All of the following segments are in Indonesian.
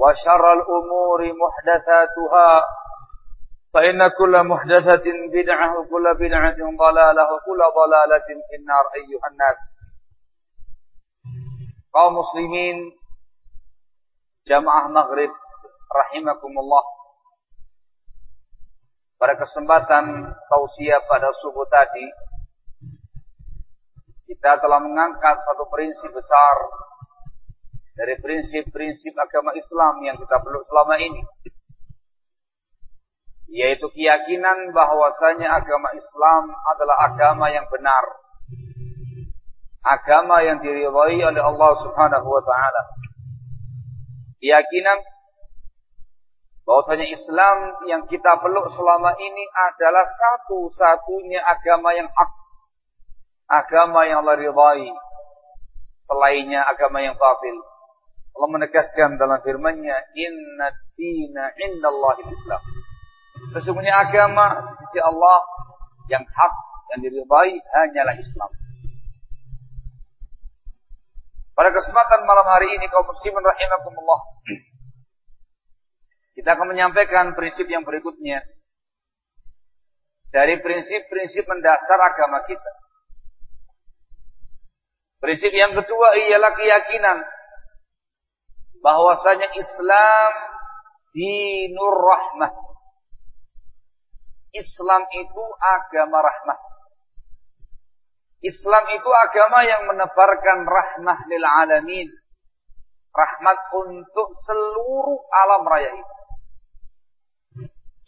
وشر الأمور محدثاتها فإن كل محدثة بدعة وكل بدعة ضلالة وكل ضلالة في النار أيها الناس kaum muslimin jamaah maghrib rahimakumullah pada kesempatan tausiah pada subuh tadi kita telah mengangkat satu prinsip besar dari prinsip-prinsip agama Islam yang kita peluk selama ini yaitu keyakinan bahwasanya agama Islam adalah agama yang benar agama yang diridhai oleh Allah Subhanahu wa taala. Keyakinan bahwasanya Islam yang kita peluk selama ini adalah satu-satunya agama yang hak. Agama yang Allah ridhai. Selainnya agama yang batil. Allah menegaskan dalam firman-Nya, "Inna dina indallahi Islam." Sesungguhnya agama di sisi Allah yang hak yang diridhai hanyalah Islam. Pada kesempatan malam hari ini kaum muslimin rahimakumullah. Kita akan menyampaikan prinsip yang berikutnya. Dari prinsip-prinsip mendasar agama kita. Prinsip yang kedua ialah keyakinan bahwasanya Islam dinur rahmah. Islam itu agama rahmah. Islam itu agama yang menebarkan rahmah lil alamin. Rahmat untuk seluruh alam raya ini.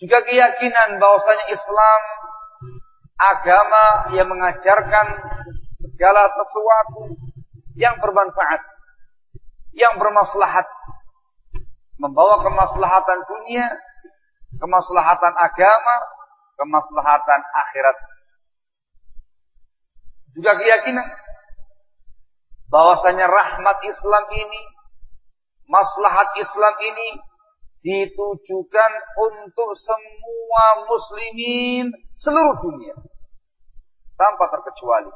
Juga keyakinan bahwasanya Islam agama yang mengajarkan segala sesuatu yang bermanfaat, yang bermaslahat, membawa kemaslahatan dunia, kemaslahatan agama, kemaslahatan akhirat. Juga keyakinan bahwasanya rahmat Islam ini, maslahat Islam ini ditujukan untuk semua muslimin seluruh dunia. Tanpa terkecuali.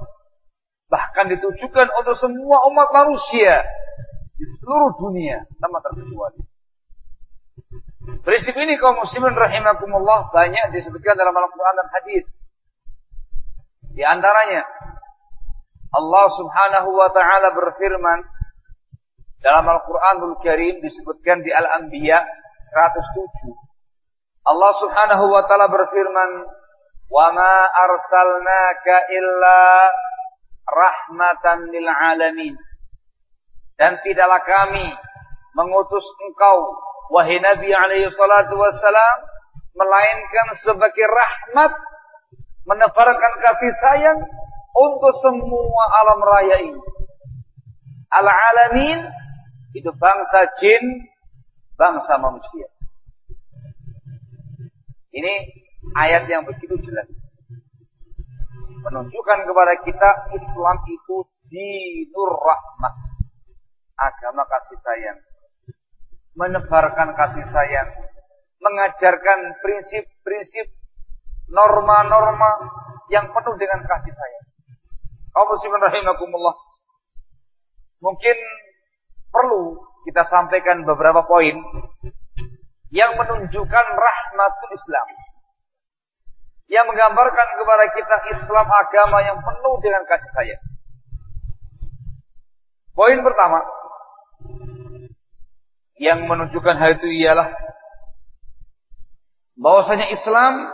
Bahkan ditujukan untuk semua umat manusia seluruh dunia tanpa terkecuali. Prinsip ini kaum muslimin rahimakumullah banyak disebutkan dalam Al-Quran dan hadis. Di antaranya Allah Subhanahu wa taala berfirman dalam Al-Qur'anul Karim disebutkan di Al-Anbiya 107. Allah Subhanahu wa taala berfirman, "Wa ma arsalnaka illa rahmatan lil alamin." Dan tidaklah kami mengutus engkau wahai Nabi alaihi salatu wassalam melainkan sebagai rahmat menebarkan kasih sayang untuk semua alam raya ini. Al-alamin itu bangsa jin, bangsa manusia. Ini ayat yang begitu jelas. Menunjukkan kepada kita Islam itu dinur rahmat. Agama kasih sayang. menebarkan kasih sayang, mengajarkan prinsip-prinsip norma-norma yang penuh dengan kasih sayang. Muslimin rahimakumullah. Mungkin perlu kita sampaikan beberapa poin yang menunjukkan rahmatul Islam. Yang menggambarkan kepada kita Islam agama yang penuh dengan kasih sayang. Poin pertama yang menunjukkan hal itu ialah bahwasanya Islam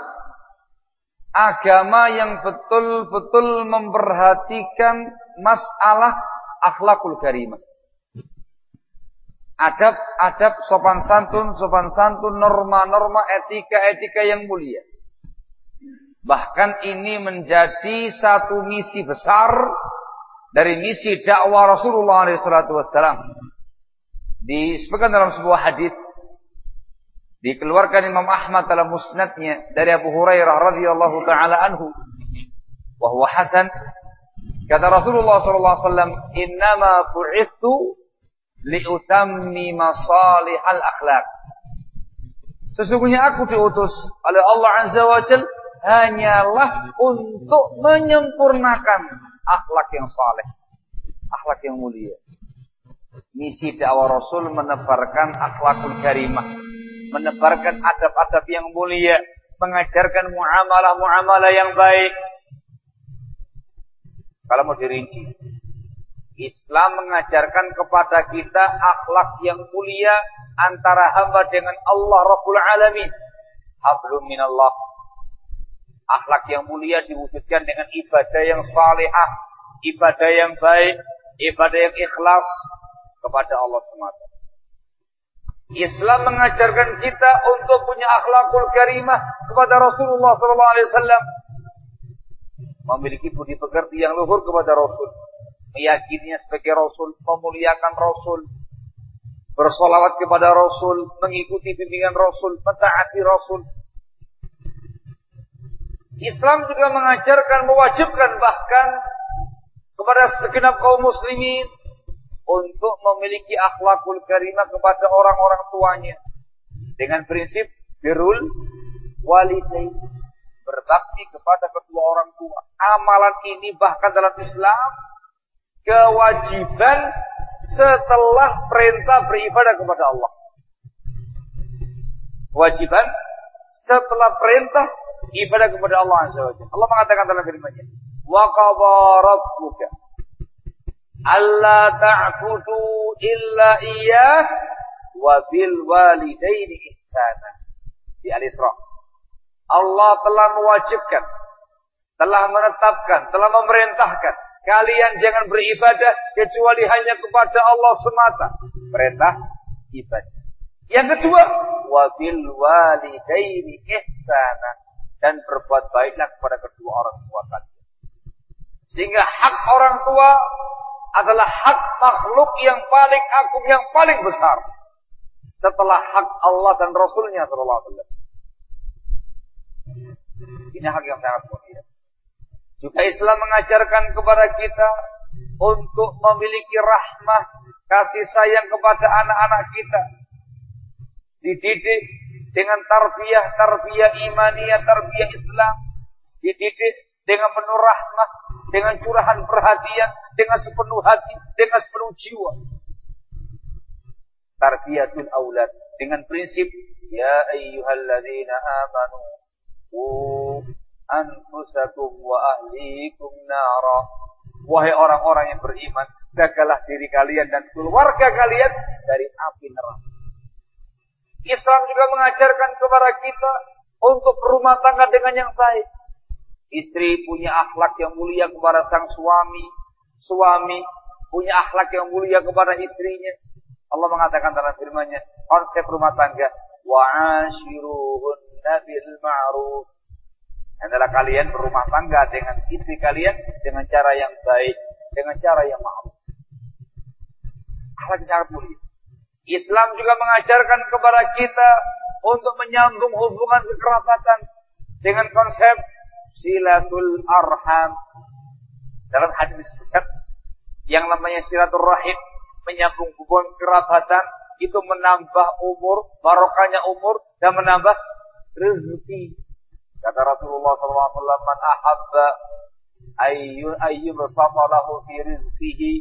agama yang betul-betul memperhatikan masalah akhlakul karimah. Adab-adab sopan santun, sopan santun, norma-norma etika-etika yang mulia. Bahkan ini menjadi satu misi besar dari misi dakwah Rasulullah SAW. Disebutkan dalam sebuah hadis Dikeluarkan Imam Ahmad dalam musnadnya dari Abu Hurairah radhiyallahu taala anhu bahwa hasan kata Rasulullah sallallahu alaihi wasallam innama bu'ithu liutammi masalihal akhlak Sesungguhnya aku diutus oleh Allah Azza wa Jal hanyalah untuk menyempurnakan akhlak yang saleh, akhlak yang mulia. Misi dakwah Rasul menebarkan akhlakul karimah, menebarkan adab-adab yang mulia, mengajarkan muamalah-muamalah yang baik. Kalau mau dirinci, Islam mengajarkan kepada kita akhlak yang mulia antara hamba dengan Allah Rabbul Alamin. Hablum minallah. Akhlak yang mulia diwujudkan dengan ibadah yang salihah, ibadah yang baik, ibadah yang ikhlas kepada Allah semata. Islam mengajarkan kita untuk punya akhlakul karimah kepada Rasulullah wasallam. Memiliki budi pekerti yang luhur kepada Rasul. Meyakininya sebagai Rasul, memuliakan Rasul, bersolawat kepada Rasul, mengikuti bimbingan Rasul, mentaati Rasul. Islam juga mengajarkan, mewajibkan bahkan kepada segenap kaum muslimin untuk memiliki akhlakul karimah kepada orang-orang tuanya dengan prinsip birul walidain berbakti kepada kedua orang tua. Amalan ini bahkan dalam Islam kewajiban setelah perintah beribadah kepada Allah. Kewajiban setelah perintah ibadah kepada Allah Azza wa Allah mengatakan dalam firman-Nya, "Wa qadara rabbuka alla ta'budu illa iyyah wa bil walidaini ihsana. Di Al-Isra. Allah telah mewajibkan, telah menetapkan, telah memerintahkan kalian jangan beribadah kecuali hanya kepada Allah semata. Perintah ibadah. Yang kedua, wa bil walidaini ihsana dan berbuat baiklah kepada kedua orang tua kalian. Sehingga hak orang tua adalah hak makhluk yang paling agung, yang paling besar. Setelah hak Allah dan Rasulnya Sallallahu Alaihi Wasallam. Ini hak yang sangat mulia. Juga Islam mengajarkan kepada kita untuk memiliki rahmah, kasih sayang kepada anak-anak kita. Dididik dengan tarbiyah, tarbiyah imaniyah, tarbiyah Islam. Dididik dengan penuh rahmah, dengan curahan perhatian, dengan sepenuh hati, dengan sepenuh jiwa. Tarbiyatul aulad dengan prinsip ya ayyuhalladzina amanu qu anfusakum wa ahlikum nara. Wahai orang-orang yang beriman, jagalah diri kalian dan keluarga kalian dari api neraka. Islam juga mengajarkan kepada kita untuk berumah tangga dengan yang baik. Istri punya akhlak yang mulia kepada sang suami, suami punya akhlak yang mulia kepada istrinya. Allah mengatakan dalam firman-Nya, konsep rumah tangga, wa'ashiruhunna bil ma'ruf. Adalah kalian berumah tangga dengan istri kalian dengan cara yang baik, dengan cara yang ma'ruf. Akhlak sangat mulia. Islam juga mengajarkan kepada kita untuk menyambung hubungan kekerabatan dengan konsep silatul arham dalam hadis disebutkan yang namanya silaturahim menyambung hubungan kerabatan itu menambah umur, barokahnya umur dan menambah rezeki. Kata Rasulullah SAW, "Man ahabba ayyu ayyu lahu fi rizqihi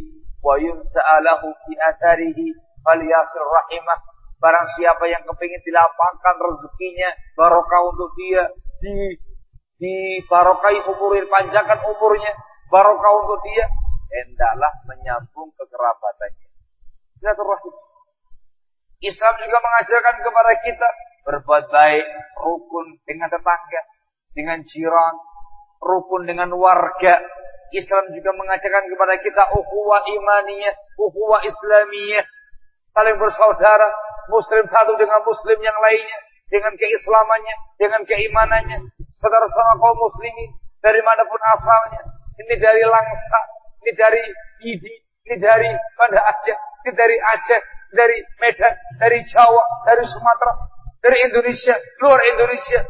wa yumsa'alahu fi atharihi falyasir rahimah." Barang siapa yang kepingin dilapangkan rezekinya, barokah untuk dia, di di barokai umur, panjangkan umurnya, barokah untuk dia, hendaklah menyambung kekerabatannya. Silaturahim. Islam juga mengajarkan kepada kita berbuat baik, rukun dengan tetangga, dengan jiran, rukun dengan warga. Islam juga mengajarkan kepada kita ukhuwah imaniyah, ukhuwah islamiyah, saling bersaudara, muslim satu dengan muslim yang lainnya, dengan keislamannya, dengan keimanannya, saudara sama kaum muslimin dari mana pun asalnya. Ini dari Langsa, ini dari Idi, ini dari Banda Aceh, ini dari Aceh, dari Medan, dari Jawa, dari Sumatera, dari Indonesia, luar Indonesia.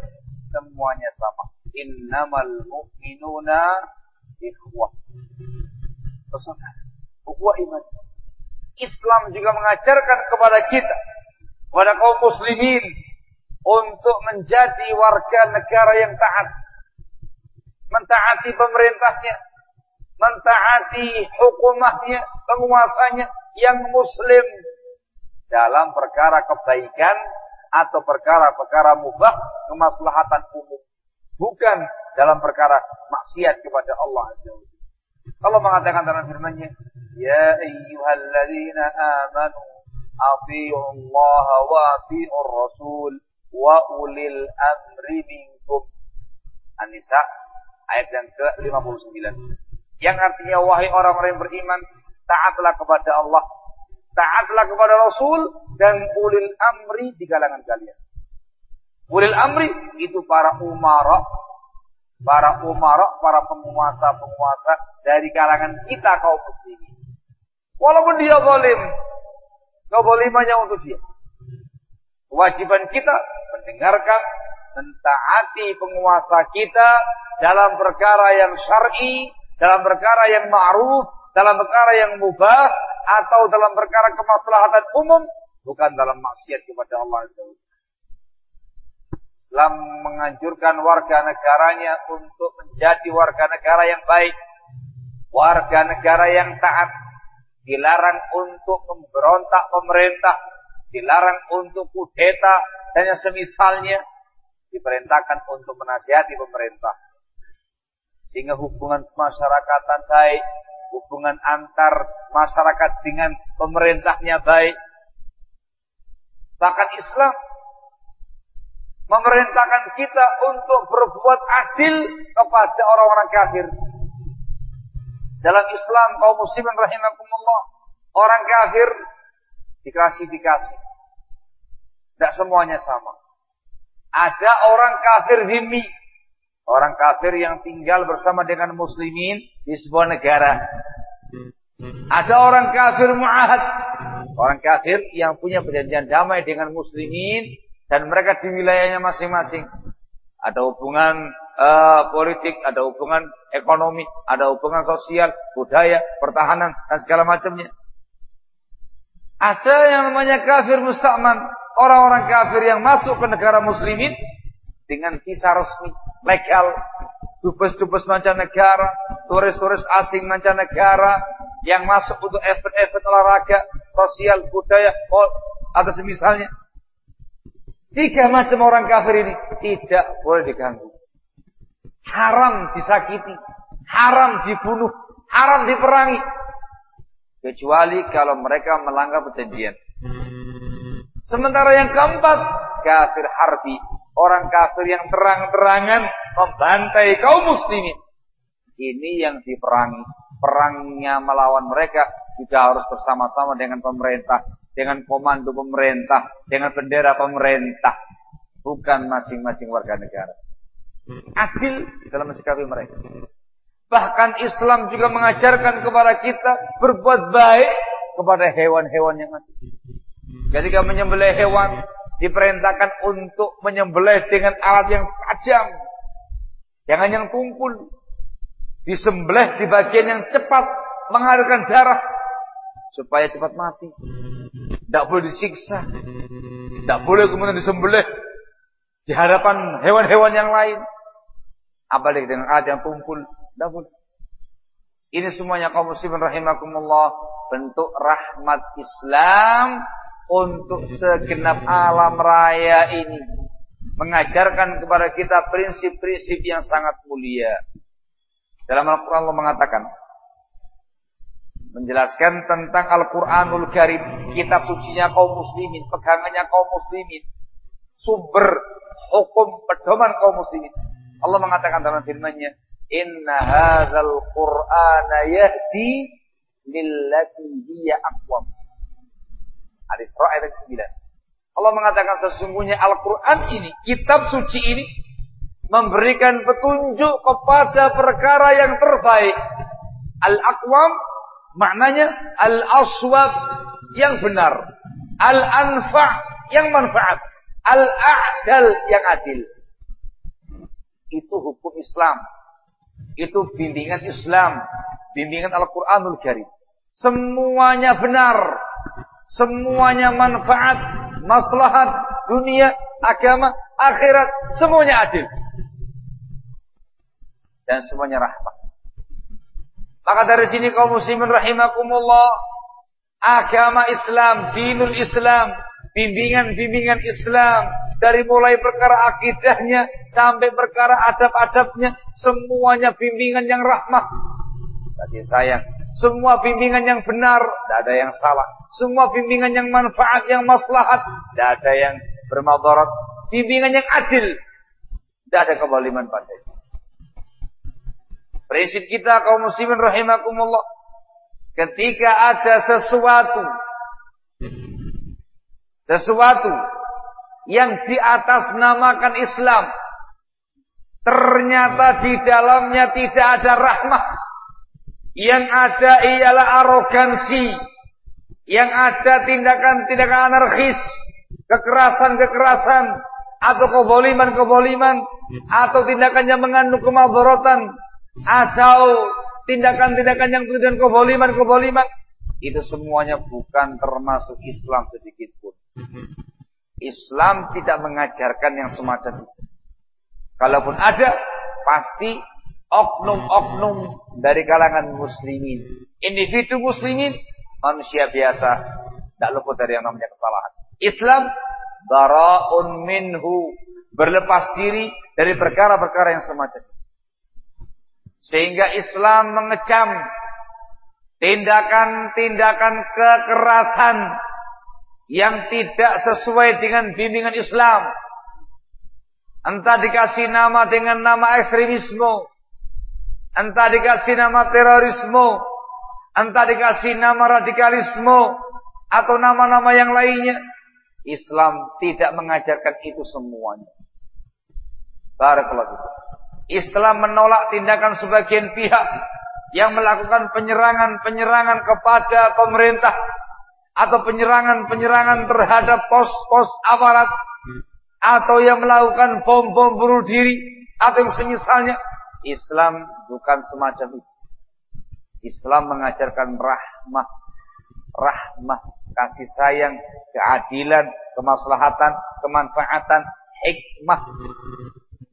Semuanya sama. Innamal mu'minuna ikhwah. Bersaudara. Ikhwah iman. Islam juga mengajarkan kepada kita, kepada kaum muslimin, untuk menjadi warga negara yang taat. Mentaati pemerintahnya, mentaati hukumahnya, penguasanya yang muslim dalam perkara kebaikan atau perkara-perkara mubah kemaslahatan umum. Bukan dalam perkara maksiat kepada Allah Azza Allah mengatakan dalam firman-Nya, "Ya ayyuhalladzina amanu Allah wa Rasul wa ulil amri minkum." An-Nisa ayat yang ke-59. Yang artinya wahai orang-orang yang beriman, taatlah kepada Allah Taatlah kepada Rasul dan ulil amri di kalangan kalian. Ulil amri itu para umara, para umara, para penguasa-penguasa dari kalangan kita kaum muslimin. Walaupun dia zalim, kezalimannya untuk dia. Kewajiban kita mendengarkan, mentaati penguasa kita dalam perkara yang syar'i, dalam perkara yang ma'ruf, dalam perkara yang mubah, atau dalam perkara kemaslahatan umum bukan dalam maksiat kepada Allah Islam menganjurkan warga negaranya untuk menjadi warga negara yang baik, warga negara yang taat, dilarang untuk memberontak pemerintah, dilarang untuk kudeta dan yang semisalnya, diperintahkan untuk menasihati pemerintah. Sehingga hubungan kemasyarakatan baik, hubungan antar masyarakat dengan pemerintahnya baik. Bahkan Islam memerintahkan kita untuk berbuat adil kepada orang-orang kafir. Dalam Islam kaum muslimin rahimakumullah, orang kafir diklasifikasi. Tidak semuanya sama. Ada orang kafir himi, Orang kafir yang tinggal bersama dengan muslimin di sebuah negara. Ada orang kafir mu'ahad. Orang kafir yang punya perjanjian damai dengan muslimin. Dan mereka di wilayahnya masing-masing. Ada hubungan uh, politik, ada hubungan ekonomi, ada hubungan sosial, budaya, pertahanan, dan segala macamnya. Ada yang namanya kafir musta'man. Orang-orang kafir yang masuk ke negara muslimin dengan visa resmi legal dubes-dubes mancanegara turis-turis asing mancanegara yang masuk untuk event-event olahraga sosial budaya atau semisalnya. Tiga macam orang kafir ini tidak boleh diganggu. Haram disakiti haram dibunuh haram diperangi. Kecuali kalau mereka melanggar perjanjian sementara yang keempat kafir harbi Orang kafir yang terang-terangan membantai kaum muslimin. Ini yang diperangi. Perangnya melawan mereka juga harus bersama-sama dengan pemerintah. Dengan komando pemerintah. Dengan bendera pemerintah. Bukan masing-masing warga negara. Adil dalam mensikapi mereka. Bahkan Islam juga mengajarkan kepada kita berbuat baik kepada hewan-hewan yang mati. Ketika menyembelih hewan, diperintahkan untuk menyembelih dengan alat yang tajam. Jangan yang tumpul. Disembelih di bagian yang cepat mengalirkan darah supaya cepat mati. Tidak boleh disiksa. Tidak boleh kemudian disembelih. Di hadapan hewan-hewan yang lain. Apalagi dengan ayat yang tumpul. Tidak boleh. Ini semuanya kaum muslimin rahimakumullah. Bentuk rahmat Islam. Untuk segenap alam raya ini. Mengajarkan kepada kita prinsip-prinsip yang sangat mulia. Dalam Al-Quran Allah mengatakan menjelaskan tentang Al-Qur'anul Karim, kitab sucinya kaum muslimin, pegangannya kaum muslimin, sumber hukum pedoman kaum muslimin. Allah mengatakan dalam firman-Nya, "Inna hadzal Qur'ana yahdi lillati hiya aqwam." Al-Isra ayat 9. Allah mengatakan sesungguhnya Al-Qur'an ini, kitab suci ini memberikan petunjuk kepada perkara yang terbaik. Al-aqwam Maknanya al-aswab yang benar. Al-anfa' yang manfaat. Al-a'dal yang adil. Itu hukum Islam. Itu bimbingan Islam. Bimbingan Al-Quranul Karim. Semuanya benar. Semuanya manfaat. Maslahat. Dunia. Agama. Akhirat. Semuanya adil. Dan semuanya rahmat. Maka dari sini kaum muslimin rahimakumullah, agama Islam, dinul Islam, bimbingan-bimbingan Islam, dari mulai perkara akidahnya sampai perkara adab-adabnya, semuanya bimbingan yang rahmah. Kasih sayang. Semua bimbingan yang benar, tidak ada yang salah. Semua bimbingan yang manfaat, yang maslahat, tidak ada yang bermadarat. Bimbingan yang adil, tidak ada kebaliman padanya. Prinsip kita kaum muslimin rahimakumullah. Ketika ada sesuatu sesuatu yang di atas namakan Islam ternyata di dalamnya tidak ada rahmah yang ada ialah arogansi yang ada tindakan-tindakan anarkis kekerasan-kekerasan atau keboliman-keboliman atau tindakan yang mengandung kemadaratan atau tindakan-tindakan yang kemudian keboliman-keboliman itu semuanya bukan termasuk Islam sedikit pun. Islam tidak mengajarkan yang semacam itu. Kalaupun ada, pasti oknum-oknum dari kalangan muslimin. Individu muslimin, manusia biasa, tidak luput dari yang namanya kesalahan. Islam, bara'un minhu, berlepas diri dari perkara-perkara yang semacam itu. Sehingga Islam mengecam tindakan-tindakan kekerasan yang tidak sesuai dengan bimbingan Islam. Entah dikasih nama dengan nama ekstremisme, entah dikasih nama terorisme, entah dikasih nama radikalisme, atau nama-nama yang lainnya. Islam tidak mengajarkan itu semuanya. Barakallahu Islam menolak tindakan sebagian pihak yang melakukan penyerangan-penyerangan kepada pemerintah atau penyerangan-penyerangan terhadap pos-pos aparat atau yang melakukan bom-bom bunuh diri atau yang semisalnya Islam bukan semacam itu. Islam mengajarkan rahmah, rahmah, kasih sayang, keadilan, kemaslahatan, kemanfaatan, hikmah.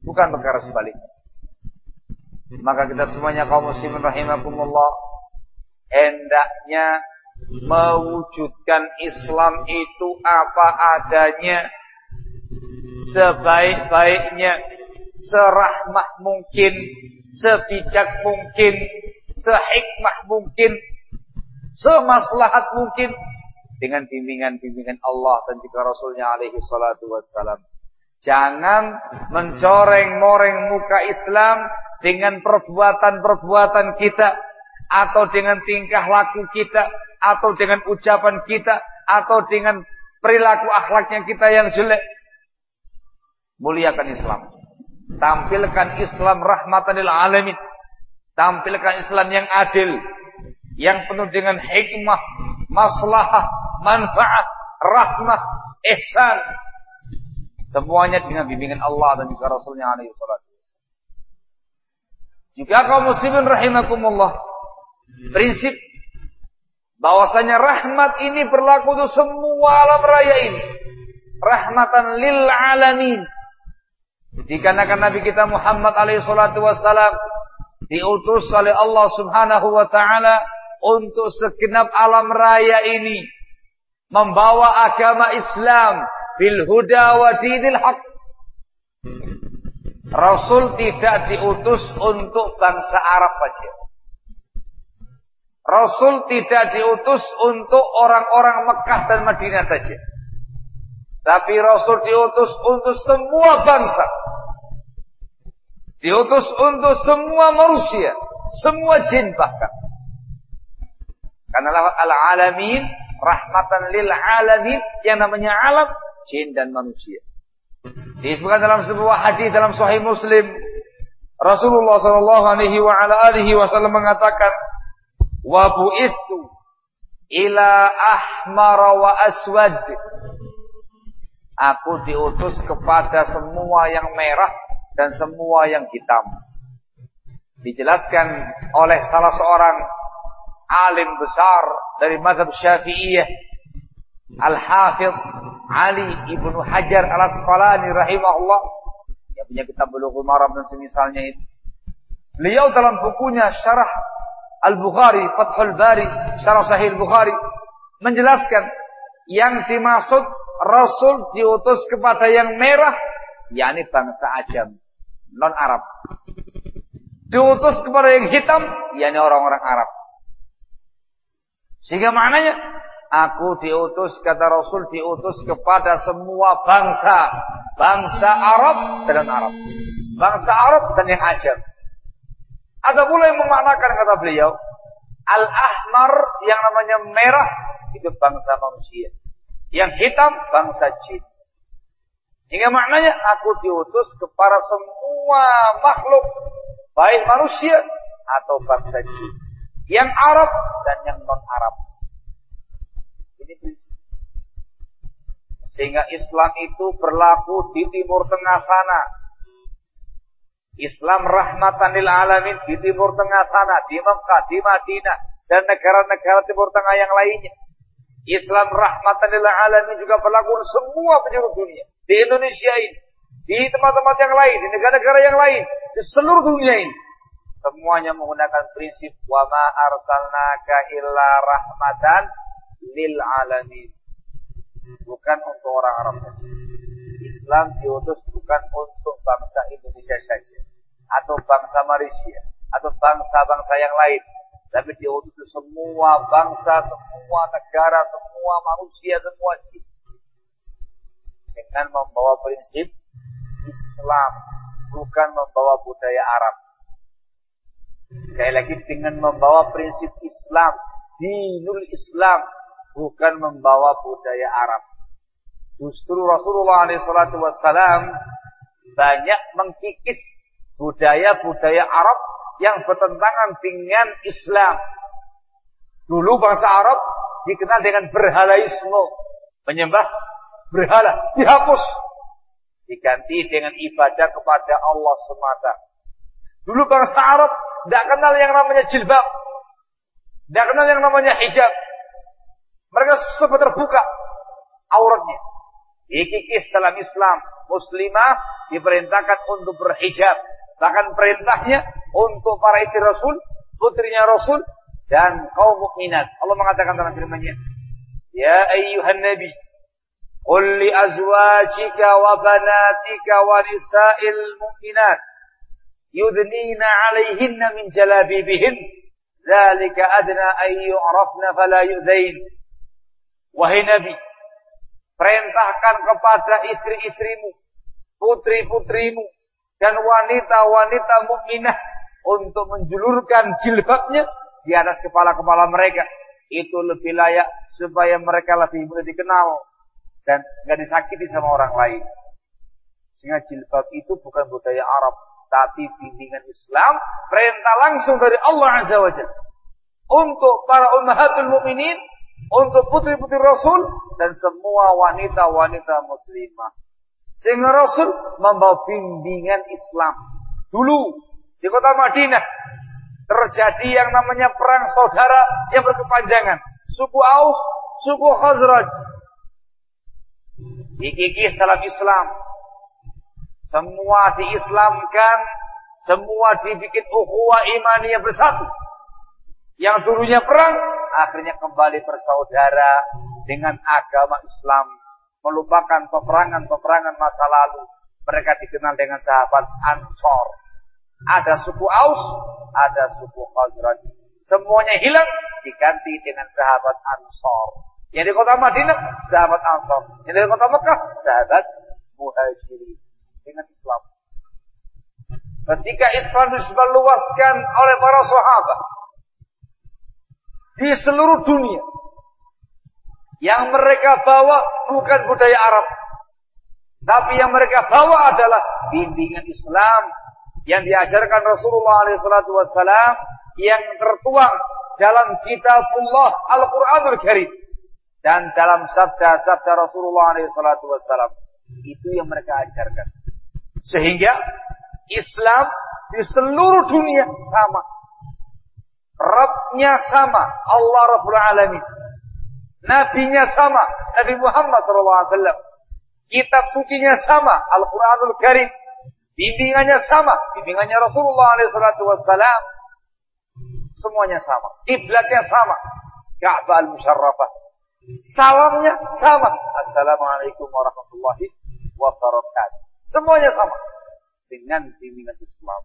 Bukan perkara sebaliknya. Maka kita semuanya kaum muslimin rahimakumullah hendaknya mewujudkan Islam itu apa adanya sebaik-baiknya serahmah mungkin sebijak mungkin sehikmah mungkin semaslahat mungkin. Dengan bimbingan-bimbingan Allah dan juga Rasulnya alaihi salatu wassalam. Jangan mencoreng-moreng muka Islam dengan perbuatan-perbuatan kita atau dengan tingkah laku kita atau dengan ucapan kita atau dengan perilaku akhlaknya kita yang jelek. Muliakan Islam tampilkan Islam rahmatan lil alamin tampilkan Islam yang adil yang penuh dengan hikmah maslahah manfaat rahmah ihsan semuanya dengan bimbingan Allah dan juga Rasulnya alaihi salatu juga kaum muslimin rahimakumullah. Prinsip Bahwasanya rahmat ini berlaku untuk semua alam raya ini. Rahmatan lil alamin. Dikarenakan Nabi kita Muhammad alaihi salatu wassalam diutus oleh Allah Subhanahu wa taala untuk segenap alam raya ini membawa agama Islam bil huda wa dinil haq. Rasul tidak diutus untuk bangsa Arab saja. Rasul tidak diutus untuk orang-orang Mekah dan Madinah saja. Tapi Rasul diutus untuk semua bangsa. Diutus untuk semua manusia. Semua jin bahkan. Karena al-alamin, rahmatan lil alamin. Yang namanya alam, jin dan manusia. Disebutkan dalam sebuah hadis dalam Sahih Muslim. Rasulullah Shallallahu Alaihi Wasallam mengatakan, wa bu'ithu ila ahmar wa aswad aku diutus kepada semua yang merah dan semua yang hitam dijelaskan oleh salah seorang alim besar dari mazhab Syafi'iyah Al-Hafidh Ali Ibnu Hajar Al-Asqalani rahimahullah yang punya kitab Bulughul Maram dan semisalnya itu. Beliau dalam bukunya Syarah Al-Bukhari, Fathul Bari, Syarah Sahih Al-Bukhari menjelaskan yang dimaksud Rasul diutus kepada yang merah yakni bangsa Ajam, non Arab. Diutus kepada yang hitam yakni orang-orang Arab. Sehingga maknanya aku diutus kata Rasul diutus kepada semua bangsa, bangsa Arab dan Arab. Bangsa Arab dan yang Ajam. Ada pula yang memaknakan kata beliau, al-ahmar yang namanya merah itu bangsa manusia. Yang hitam bangsa jin. Sehingga maknanya aku diutus kepada semua makhluk, baik manusia atau bangsa jin. Yang Arab dan yang non-Arab. Ini prinsip. Sehingga Islam itu berlaku di timur tengah sana, Islam rahmatan lil alamin di timur tengah sana, di Mekah, di Madinah dan negara-negara timur tengah yang lainnya. Islam rahmatan lil alamin juga berlaku semua penjuru dunia. Di Indonesia ini, di tempat-tempat yang lain, di negara-negara yang lain, di seluruh dunia ini. Semuanya menggunakan prinsip wa ma arsalnaka illa rahmatan lil alamin. Bukan untuk orang Arab saja. Islam diutus bukan untuk bangsa Indonesia saja atau bangsa Malaysia atau bangsa-bangsa yang lain. Tapi diutus semua bangsa, semua negara, semua manusia, semua jin. Dengan membawa prinsip Islam, bukan membawa budaya Arab. Sekali lagi dengan membawa prinsip Islam, dinul Islam, bukan membawa budaya Arab. Justru Rasulullah SAW banyak mengkikis budaya-budaya Arab yang bertentangan dengan Islam. Dulu bangsa Arab dikenal dengan berhalaisme, menyembah berhala, dihapus. Diganti dengan ibadah kepada Allah semata. Dulu bangsa Arab tidak kenal yang namanya jilbab. Tidak kenal yang namanya hijab. Mereka sempat terbuka auratnya. Dikikis dalam Islam. Muslimah diperintahkan untuk berhijab. Bahkan perintahnya untuk para istri Rasul, putrinya Rasul, dan kaum mukminat. Allah mengatakan dalam firman-Nya, "Ya ayyuhan nabi, qul li azwajika wa banatika wa nisa'il mu'minat yudnina 'alayhinna min jalabibihin, dzalika adna an yu'rafna fala yu'zain." Wahai Nabi, perintahkan kepada istri-istrimu, putri-putrimu, dan wanita-wanita mukminah untuk menjulurkan jilbabnya di atas kepala-kepala mereka. Itu lebih layak supaya mereka lebih mudah dikenal dan nggak disakiti sama orang lain. Sehingga jilbab itu bukan budaya Arab, tapi bimbingan Islam, perintah langsung dari Allah Azza wa Jalla. Untuk para ummahatul mukminin, untuk putri-putri Rasul dan semua wanita-wanita muslimah. Sehingga Rasul membawa bimbingan Islam. Dulu di kota Madinah terjadi yang namanya perang saudara yang berkepanjangan. suku Aus, suku Khazraj. Dikikis dalam Islam. Semua diislamkan, semua dibikin ukhuwah imaniyah bersatu. Yang dulunya perang, akhirnya kembali bersaudara dengan agama Islam. Melupakan peperangan-peperangan masa lalu. Mereka dikenal dengan sahabat Ansor. Ada suku Aus, ada suku Khazraj. Semuanya hilang, diganti dengan sahabat Ansor. Yang di kota Madinah, sahabat Ansor. Yang di kota Mekah, sahabat Muhajirin. Dengan Islam. Ketika Islam disebarluaskan oleh para sahabat di seluruh dunia, yang mereka bawa bukan budaya Arab, tapi yang mereka bawa adalah bimbingan Islam yang diajarkan Rasulullah SAW yang tertuang dalam kitabullah Al-Quranul Karim dan dalam sabda-sabda Rasulullah SAW itu yang mereka ajarkan. Sehingga Islam di seluruh dunia sama. Rabbnya sama. Allah Rabbul Alamin Nabinya sama Nabi Muhammad SAW Kitab sucinya sama Al-Quranul Karim Bimbingannya sama Bimbingannya Rasulullah SAW Semuanya sama. Kiblatnya sama. Ka'bah al-Musharrafah. Salamnya sama. Assalamualaikum warahmatullahi wabarakatuh. Semuanya sama. Dengan bimbingan Islam.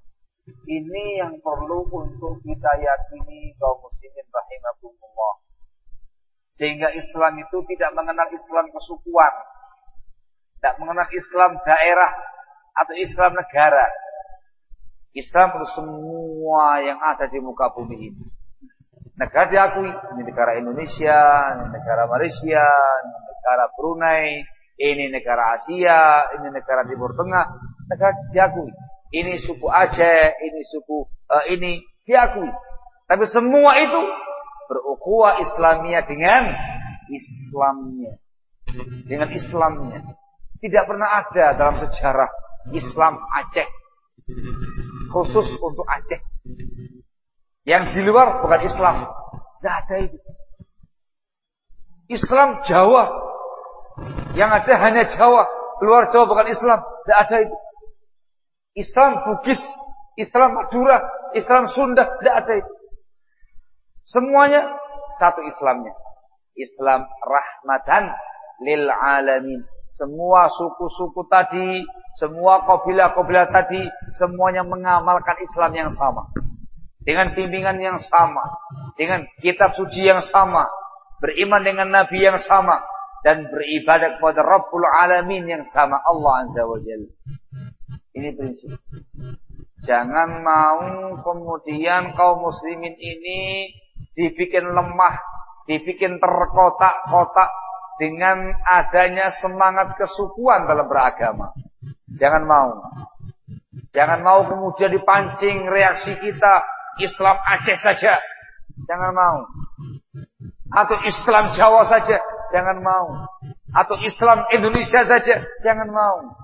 Ini yang perlu untuk kita yakini kaum muslimin rahimahumullah. Sehingga Islam itu tidak mengenal Islam kesukuan. Tidak mengenal Islam daerah atau Islam negara. Islam untuk semua yang ada di muka bumi ini. Negara diakui, ini negara Indonesia, ini negara Malaysia, ini negara Brunei, ini negara Asia, ini negara Timur Tengah, negara diakui. Ini suku Aceh, ini suku uh, ini diakui. Tapi semua itu berukhuwah Islamiyah dengan Islamnya. Dengan Islamnya. Tidak pernah ada dalam sejarah Islam Aceh khusus untuk Aceh. Yang di luar bukan Islam. Tidak ada itu. Islam Jawa. Yang ada hanya Jawa. Luar Jawa bukan Islam. Tidak ada itu. Islam Bugis. Islam Madura. Islam Sunda. Tidak ada itu. Semuanya satu Islamnya. Islam rahmatan lil alamin. Semua suku-suku tadi, semua kabilah-kabilah tadi, semuanya mengamalkan Islam yang sama. Dengan bimbingan yang sama. Dengan kitab suci yang sama. Beriman dengan Nabi yang sama. Dan beribadah kepada Rabbul Alamin yang sama. Allah Azza wa Jalla. Ini prinsip. Jangan mau kemudian kaum muslimin ini dibikin lemah, dibikin terkotak-kotak dengan adanya semangat kesukuan dalam beragama. Jangan mau. Jangan mau kemudian dipancing reaksi kita Islam Aceh saja. Jangan mau. Atau Islam Jawa saja. Jangan mau. Atau Islam Indonesia saja. Jangan mau.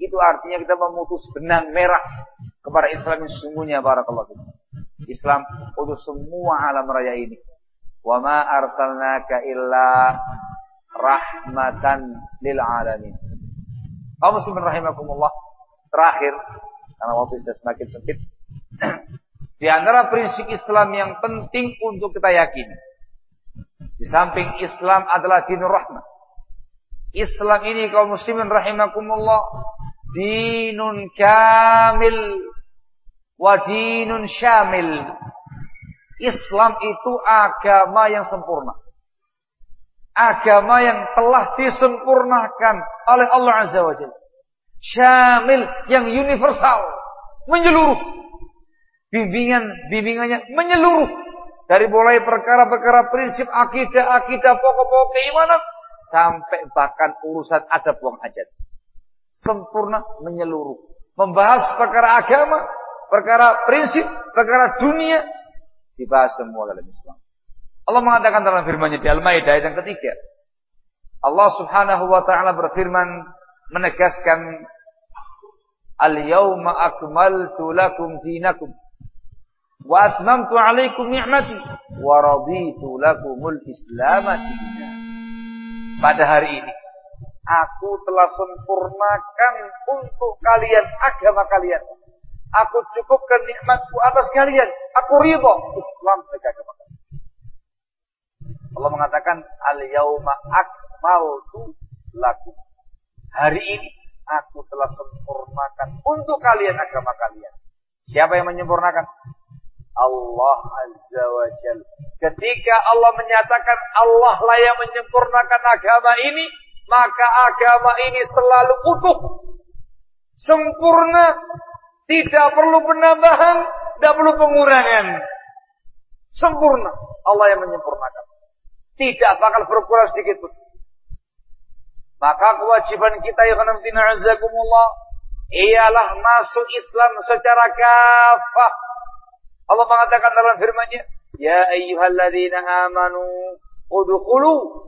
Itu artinya kita memutus benang merah kepada Islam yang sesungguhnya. Barakallahu Islam untuk semua alam raya ini. Wa ma arsalnaka illa rahmatan lil alamin. Kaum muslimin rahimakumullah. Terakhir, karena waktu sudah semakin sempit. Di antara prinsip Islam yang penting untuk kita yakini. Di samping Islam adalah dinur rahmah. Islam ini kaum muslimin rahimakumullah dinun kamil wa dinun syamil Islam itu agama yang sempurna. Agama yang telah disempurnakan oleh Allah Azza wa Jalla. Syamil yang universal. Menyeluruh. Bimbingan, bimbingannya menyeluruh. Dari mulai perkara-perkara prinsip akidah-akidah pokok-pokok keimanan. Sampai bahkan urusan ada buang hajat. Sempurna menyeluruh. Membahas perkara agama, perkara prinsip, perkara dunia, Dibahas semua dalam Islam. Allah mengatakan dalam firman-Nya di Al-Maidah ayat yang ketiga. Allah Subhanahu wa taala berfirman menegaskan Al-yawma akmaltu lakum dinakum. wa atmamtu 'alaikum ni'mati wa raditu lakumul Islam Pada hari ini aku telah sempurnakan untuk kalian agama kalian. Aku cukupkan nikmatku atas kalian. Aku ridho Islam agama kalian. Allah mengatakan al-yauma akmaltu lakum. Hari ini aku telah sempurnakan untuk kalian agama kalian. Siapa yang menyempurnakan? Allah Azza wa Jal. Ketika Allah menyatakan Allah lah yang menyempurnakan agama ini, maka agama ini selalu utuh. Sempurna. Tidak perlu penambahan, tidak perlu pengurangan. Sempurna. Allah yang menyempurnakan. Tidak bakal berkurang sedikit pun. Maka kewajiban kita ya kanamtina azakumullah ialah masuk Islam secara kafah. Allah mengatakan dalam firman-Nya, "Ya ayyuhalladzina amanu udkhulu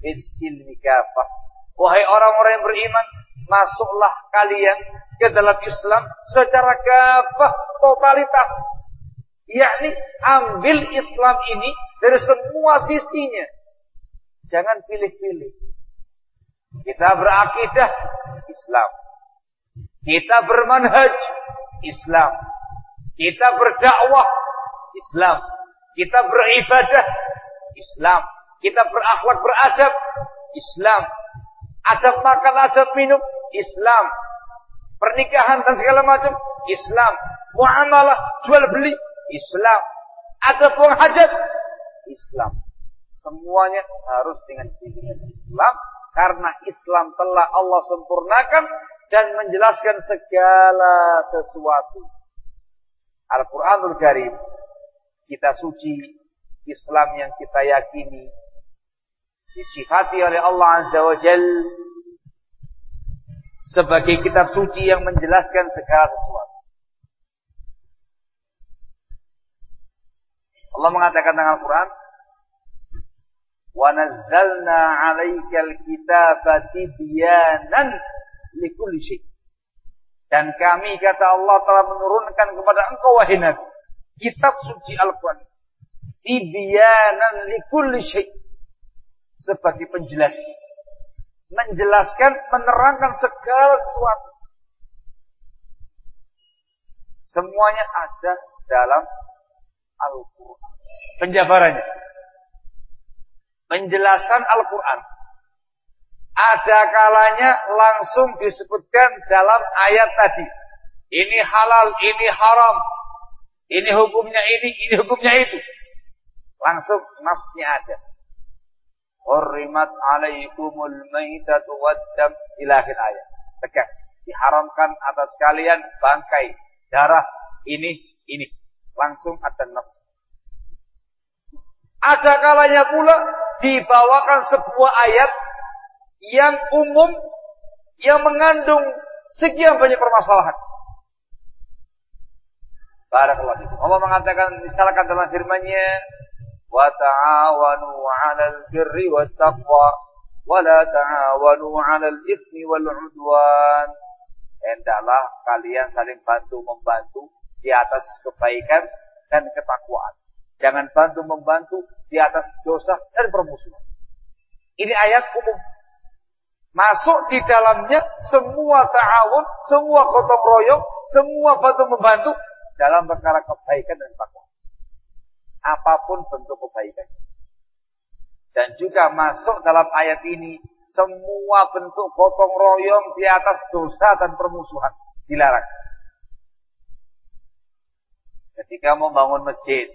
fis-silmi kafah." Wahai orang-orang yang beriman, masuklah kalian ke dalam Islam secara kafah totalitas. Yakni ambil Islam ini dari semua sisinya. Jangan pilih-pilih. Kita berakidah Islam. Kita bermanhaj Islam. Kita berdakwah Islam. Kita beribadah Islam. Kita berakhlak beradab Islam. Adab makan, adab minum Islam. Pernikahan dan segala macam Islam. Muamalah, jual beli Islam. Ada buang hajat Islam. Semuanya harus dengan pilihan Islam karena Islam telah Allah sempurnakan dan menjelaskan segala sesuatu. Al-Quranul Karim, kita suci, Islam yang kita yakini, disifati oleh Allah Azza wa Jal sebagai kitab suci yang menjelaskan segala sesuatu. Allah mengatakan dalam Al-Quran, وَنَزَّلْنَا عَلَيْكَ الْكِتَابَ تِبْيَانًا لِكُلِّ شَيْءٍ Dan kami kata Allah telah menurunkan kepada engkau wahai Nabi kitab suci Al-Qur'an tibyanan likulli syai' sebagai penjelas menjelaskan menerangkan segala sesuatu semuanya ada dalam Al-Qur'an penjabarannya penjelasan Al-Quran. Ada kalanya langsung disebutkan dalam ayat tadi. Ini halal, ini haram. Ini hukumnya ini, ini hukumnya itu. Langsung nasnya ada. Hurrimat alaikumul maitatu waddam ilahin ayat. Tegas. Diharamkan atas kalian bangkai, darah, ini, ini. Langsung ada nas. Ada kalanya pula dibawakan sebuah ayat yang umum yang mengandung sekian banyak permasalahan. Barakallahu. Allah mengatakan misalkan dalam firman-Nya wat taqwa wa la ta'awanu 'alal itsmi wal 'udwan. Hendaklah kalian saling bantu membantu di atas kebaikan dan ketakwaan. Jangan bantu membantu di atas dosa dan permusuhan. Ini ayat umum. Masuk di dalamnya semua ta'awun, semua gotong royong, semua bantu membantu dalam perkara kebaikan dan takwa. Apa pun bentuk kebaikan. Dan juga masuk dalam ayat ini semua bentuk gotong royong di atas dosa dan permusuhan dilarang. Ketika membangun masjid,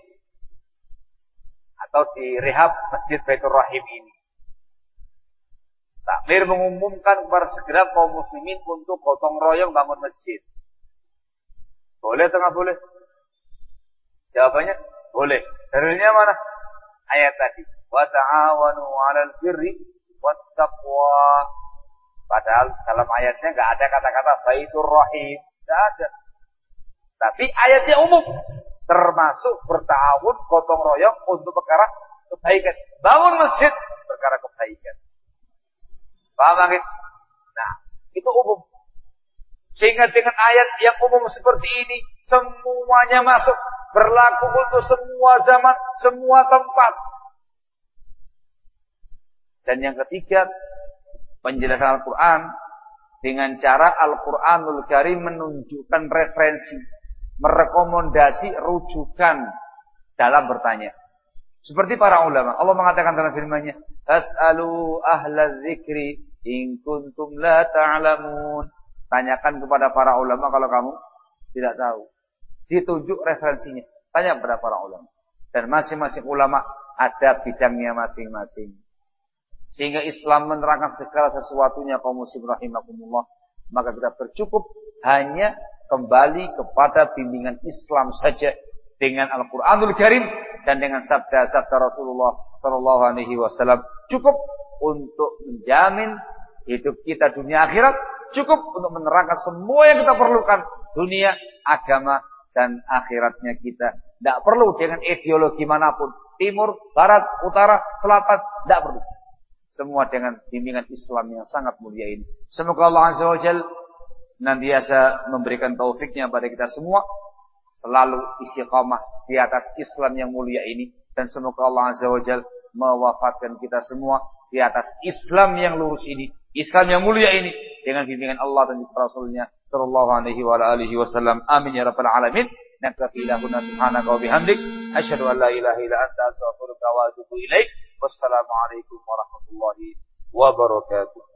atau di rehab Masjid Baitur Rahim ini. Takmir mengumumkan kepada segera kaum muslimin untuk gotong royong bangun masjid. Boleh atau nggak boleh? Jawabannya boleh. Dalilnya mana? Ayat tadi. Wa ta'awanu 'alal birri wat taqwa. Padahal dalam ayatnya nggak ada kata-kata Baitur Rahim, nggak ada. Tapi ayatnya umum termasuk bertawun gotong royong untuk perkara kebaikan. Bangun masjid perkara kebaikan. Paham lagi? Nah, itu umum. Sehingga dengan ayat yang umum seperti ini semuanya masuk berlaku untuk semua zaman, semua tempat. Dan yang ketiga, penjelasan Al-Quran dengan cara Al-Quranul Karim menunjukkan referensi, merekomendasi rujukan dalam bertanya. Seperti para ulama. Allah mengatakan dalam firman-Nya, "As'alu ahla dzikri in kuntum la ta'lamun." Tanyakan kepada para ulama kalau kamu tidak tahu. Ditunjuk referensinya. Tanya kepada para ulama. Dan masing-masing ulama ada bidangnya masing-masing. Sehingga Islam menerangkan segala sesuatunya kaum muslim rahimakumullah. Maka kita bercukup hanya kembali kepada bimbingan Islam saja dengan Al-Qur'anul Karim dan dengan sabda-sabda Rasulullah sallallahu alaihi wasallam cukup untuk menjamin hidup kita dunia akhirat, cukup untuk menerangkan semua yang kita perlukan dunia, agama dan akhiratnya kita. Tidak perlu dengan ideologi mana pun, timur, barat, utara, selatan, tidak perlu. Semua dengan bimbingan Islam yang sangat mulia ini. Semoga Allah Azza wa Jal senantiasa memberikan taufiknya pada kita semua selalu istiqamah di atas Islam yang mulia ini dan semoga Allah Azza wa Jal mewafatkan kita semua di atas Islam yang lurus ini, Islam yang mulia ini dengan bimbingan Allah dan Rasulnya sallallahu alaihi wa alihi wasallam. Amin ya rabbal alamin. Nakfi lahuna subhanaka wa bihamdik asyhadu an la ilaha illa anta astaghfiruka wa atubu ilaik. Wassalamu alaikum warahmatullahi wabarakatuh.